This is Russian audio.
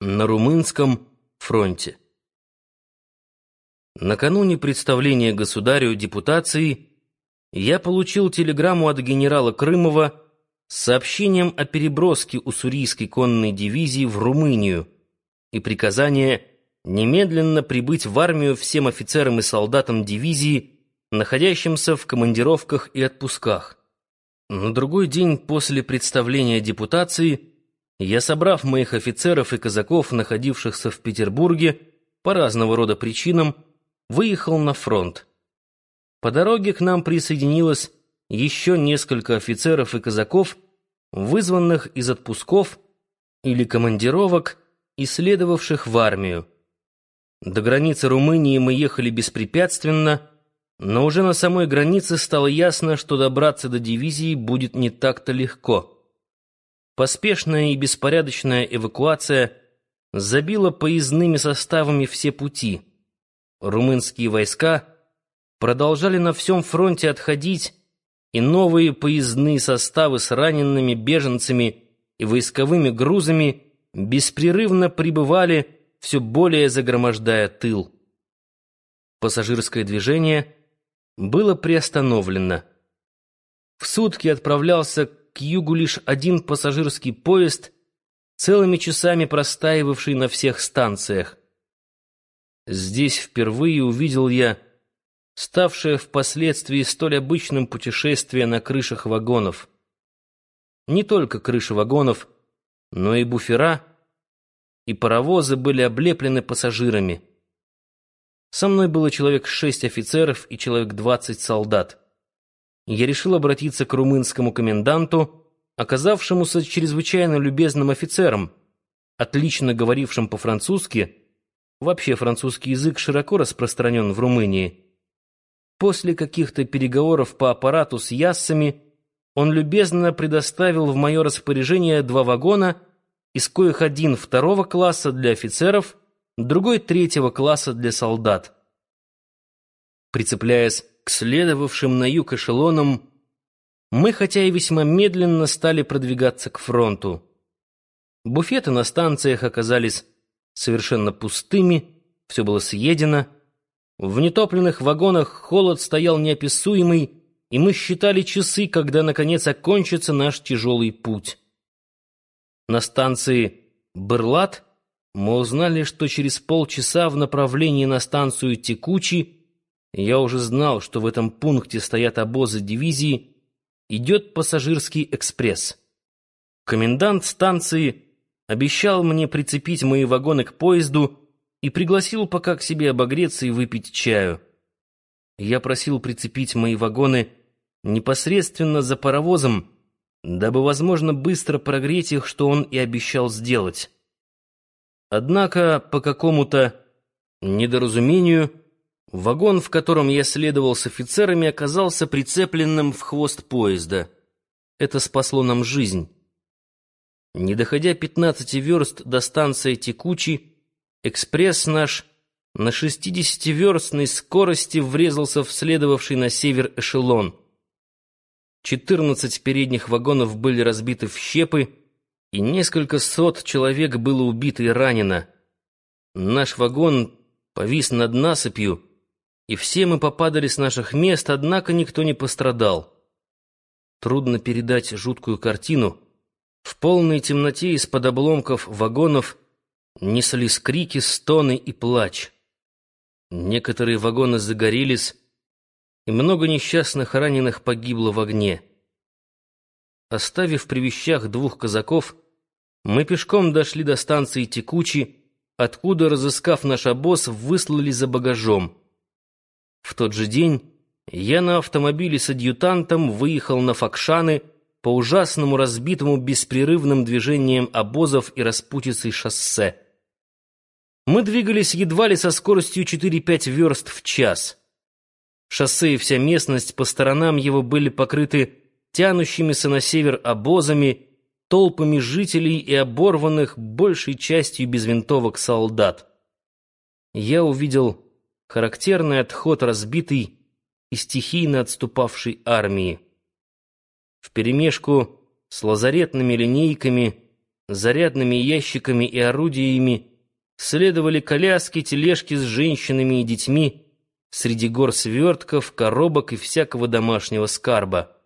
на румынском фронте. Накануне представления государю депутации я получил телеграмму от генерала Крымова с сообщением о переброске уссурийской конной дивизии в Румынию и приказание немедленно прибыть в армию всем офицерам и солдатам дивизии, находящимся в командировках и отпусках. На другой день после представления депутации я, собрав моих офицеров и казаков, находившихся в Петербурге, по разного рода причинам, выехал на фронт. По дороге к нам присоединилось еще несколько офицеров и казаков, вызванных из отпусков или командировок и следовавших в армию. До границы Румынии мы ехали беспрепятственно, но уже на самой границе стало ясно, что добраться до дивизии будет не так-то легко. Поспешная и беспорядочная эвакуация забила поездными составами все пути. Румынские войска продолжали на всем фронте отходить, и новые поездные составы с ранеными беженцами и войсковыми грузами беспрерывно прибывали, все более загромождая тыл. Пассажирское движение было приостановлено. В сутки отправлялся к югу лишь один пассажирский поезд, целыми часами простаивавший на всех станциях. Здесь впервые увидел я ставшее впоследствии столь обычным путешествие на крышах вагонов. Не только крыши вагонов, но и буфера, и паровозы были облеплены пассажирами. Со мной было человек шесть офицеров и человек двадцать солдат я решил обратиться к румынскому коменданту, оказавшемуся чрезвычайно любезным офицером, отлично говорившим по-французски, вообще французский язык широко распространен в Румынии. После каких-то переговоров по аппарату с яссами он любезно предоставил в мое распоряжение два вагона, из коих один второго класса для офицеров, другой третьего класса для солдат. Прицепляясь следовавшим на юг эшелонам, мы, хотя и весьма медленно, стали продвигаться к фронту. Буфеты на станциях оказались совершенно пустыми, все было съедено. В нетопленных вагонах холод стоял неописуемый, и мы считали часы, когда, наконец, окончится наш тяжелый путь. На станции Бырлат мы узнали, что через полчаса в направлении на станцию Текучий я уже знал, что в этом пункте стоят обозы дивизии, идет пассажирский экспресс. Комендант станции обещал мне прицепить мои вагоны к поезду и пригласил пока к себе обогреться и выпить чаю. Я просил прицепить мои вагоны непосредственно за паровозом, дабы, возможно, быстро прогреть их, что он и обещал сделать. Однако по какому-то недоразумению Вагон, в котором я следовал с офицерами, оказался прицепленным в хвост поезда. Это спасло нам жизнь. Не доходя 15 верст до станции Текучи, экспресс наш на 60-верстной скорости врезался в следовавший на север эшелон. 14 передних вагонов были разбиты в щепы, и несколько сот человек было убито и ранено. Наш вагон повис над насыпью, и все мы попадали с наших мест, однако никто не пострадал. Трудно передать жуткую картину. В полной темноте из-под обломков вагонов неслись крики, стоны и плач. Некоторые вагоны загорелись, и много несчастных раненых погибло в огне. Оставив при вещах двух казаков, мы пешком дошли до станции Текучи, откуда, разыскав наш обоз, выслали за багажом — в тот же день я на автомобиле с адъютантом выехал на Факшаны по ужасному разбитому беспрерывным движением обозов и распутицей шоссе. Мы двигались едва ли со скоростью 4-5 верст в час. Шоссе и вся местность по сторонам его были покрыты тянущимися на север обозами, толпами жителей и оборванных большей частью без винтовок солдат. Я увидел характерный отход разбитой и стихийно отступавшей армии. Вперемешку с лазаретными линейками зарядными ящиками и орудиями следовали коляски, тележки с женщинами и детьми среди гор свертков, коробок и всякого домашнего скарба.